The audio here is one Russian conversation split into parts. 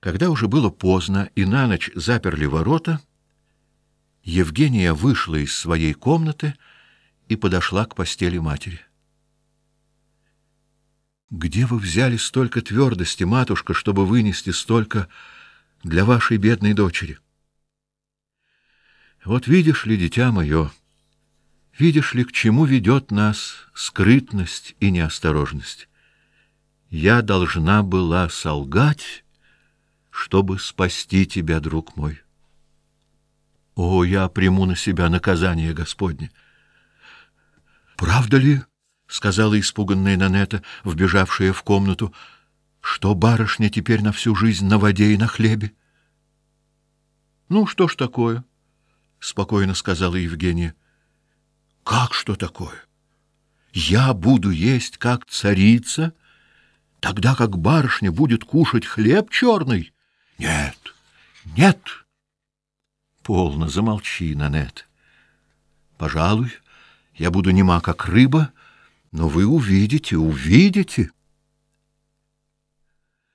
Когда уже было поздно и на ночь заперли ворота, Евгения вышла из своей комнаты и подошла к постели матери. Где вы взяли столько твердости, матушка, чтобы вынести столько для вашей бедной дочери? Вот видишь ли, дитя мое, видишь ли, к чему ведет нас скрытность и неосторожность? Я должна была солгать, чтобы спасти тебя, друг мой. О, я приму на себя наказание Господне. Правда ли, сказала испуганная Нанета, вбежавшая в комнату, что барышня теперь на всю жизнь на воде и на хлебе? Ну что ж такое? спокойно сказала Евгения. Как что такое? Я буду есть как царица, тогда как барышня будет кушать хлеб черный. Нет. Нет. Полно замолчи, Нанет. Пожалуй, я буду нема как рыба, но вы увидите, увидите.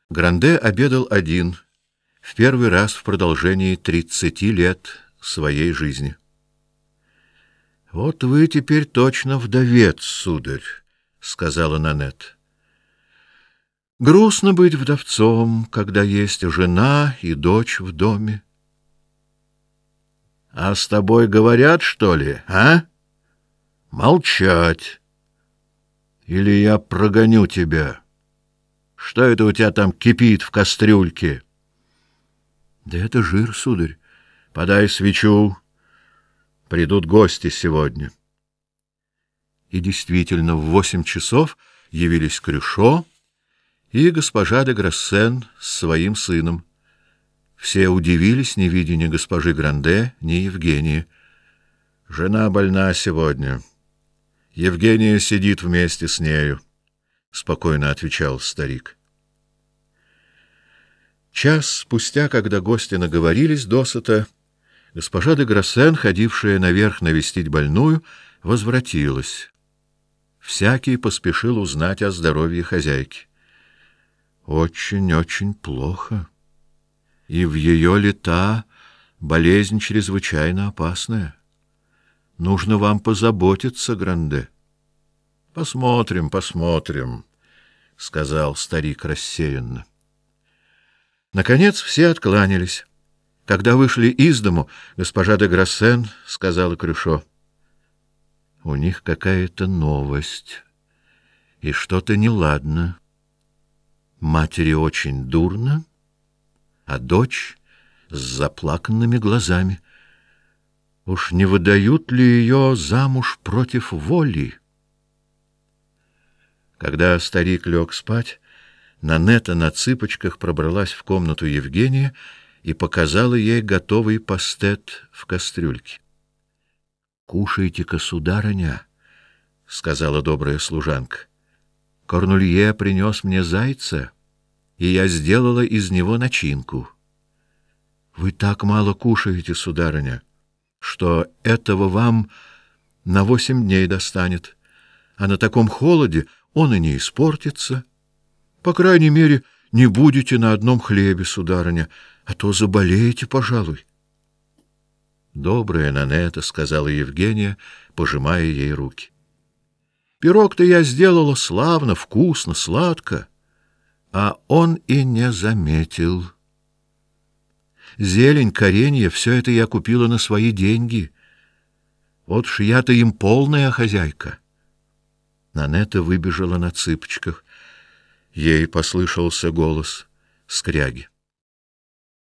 Гранде обедал один, в первый раз в продолжении тридцати лет своей жизни. Вот вы теперь точно вдовец, сударь, сказала Нанет. Грустно быть вдовцом, когда есть жена и дочь в доме. А с тобой говорят, что ли, а? Молчать. Или я прогоню тебя. Что это у тебя там кипит в кастрюльке? Да это жир, сударь. Подай свечу. Придут гости сегодня. И действительно, в восемь часов явились Крюшо, и госпожа де Грассен с своим сыном. Все удивились, не видя ни госпожи Гранде, ни Евгении. Жена больна сегодня. Евгения сидит вместе с нею, спокойно отвечал старик. Час спустя, когда гости наговорились досыта, госпожа де Грассен, ходившая наверх навестить больную, возвратилась. Всякий поспешил узнать о здоровье хозяйки. Очень-очень плохо. И в ее лета болезнь чрезвычайно опасная. Нужно вам позаботиться, Гранде. Посмотрим, посмотрим, сказал старик рассеянно. Наконец все откланялись. Когда вышли из дому, госпожа де Грассен сказала Крюшо: "У них какая-то новость, и что-то неладно. Матери очень дурно, а дочь с заплаканными глазами. Уж не выдают ли ее замуж против воли? Когда старик лег спать, Нанета на цыпочках пробралась в комнату Евгения и показала ей готовый пастет в кастрюльке. Кушайте-ка, сударыня, сказала добрая служанка. Корнулье принес мне зайца и я сделала из него начинку. Вы так мало кушаете, сударыня, что этого вам на восемь дней достанет, а на таком холоде он и не испортится. По крайней мере, не будете на одном хлебе, сударыня, а то заболеете, пожалуй. Добрая Нанета, сказала Евгения, пожимая ей руки. Пирог-то я сделала славно, вкусно, сладко а он и не заметил. Зелень, коренья — все это я купила на свои деньги. Вот ж я-то им полная хозяйка. Нанета выбежала на цыпочках. Ей послышался голос скряги.